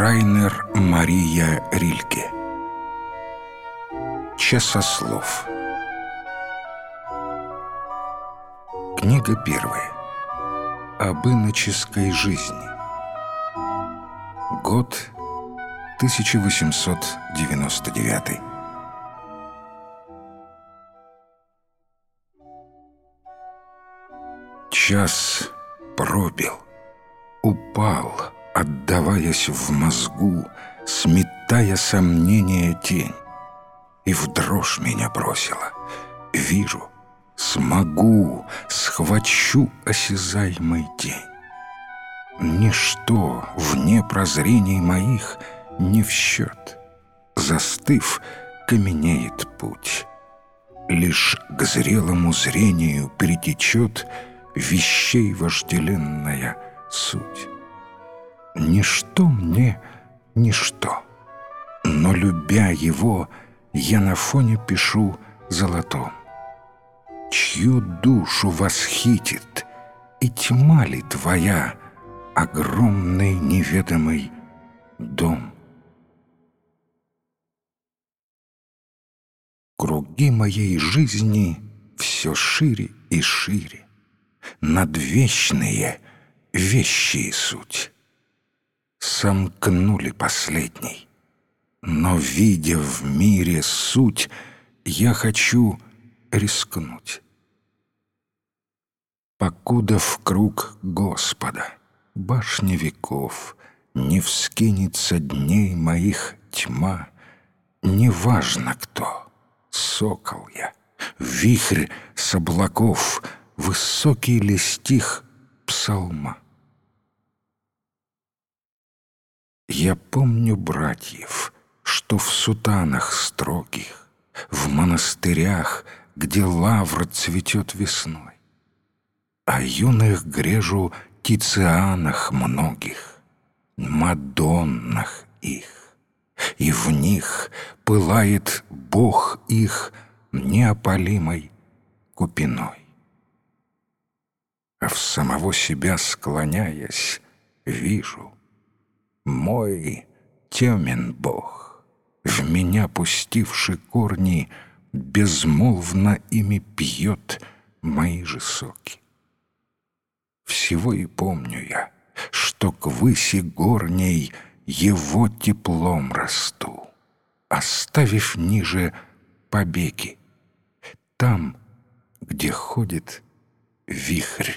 Райнер Мария Рильке. Часослов. Книга первая. Об иноческой жизни. Год 1899 Час пробил, упал, отдаваясь в мозгу, сметая сомнения тень. И в дрожь меня бросила. Вижу, смогу, схвачу осязаемый день. Ничто вне прозрений моих не в счет. Застыв, каменеет путь. Лишь к зрелому зрению перетечет вещей вожделенная суть. Ничто мне ничто, но, любя его, я на фоне пишу золотом. Чью душу восхитит, и тьма ли твоя, огромный неведомый дом? Круги моей жизни все шире и шире, Надвечные вещи суть сомкнули последний. Но, видя в мире суть, я хочу рискнуть. Покуда в круг Господа, башни веков, Не вскинется дней моих тьма, Неважно кто, сокол я, вихрь с облаков, Высокий ли стих псалма. Я помню братьев, что в сутанах строгих, В монастырях, где лавр цветет весной, А юных грежу тицианах многих, Мадоннах их, И в них пылает Бог их неопалимой купиной. А в самого себя склоняясь, вижу — мой темен Бог, в меня пустивший корни, Безмолвно ими пьет мои же соки. Всего и помню я, что к выси горней Его теплом расту, Оставив ниже побеги, Там, где ходит вихрь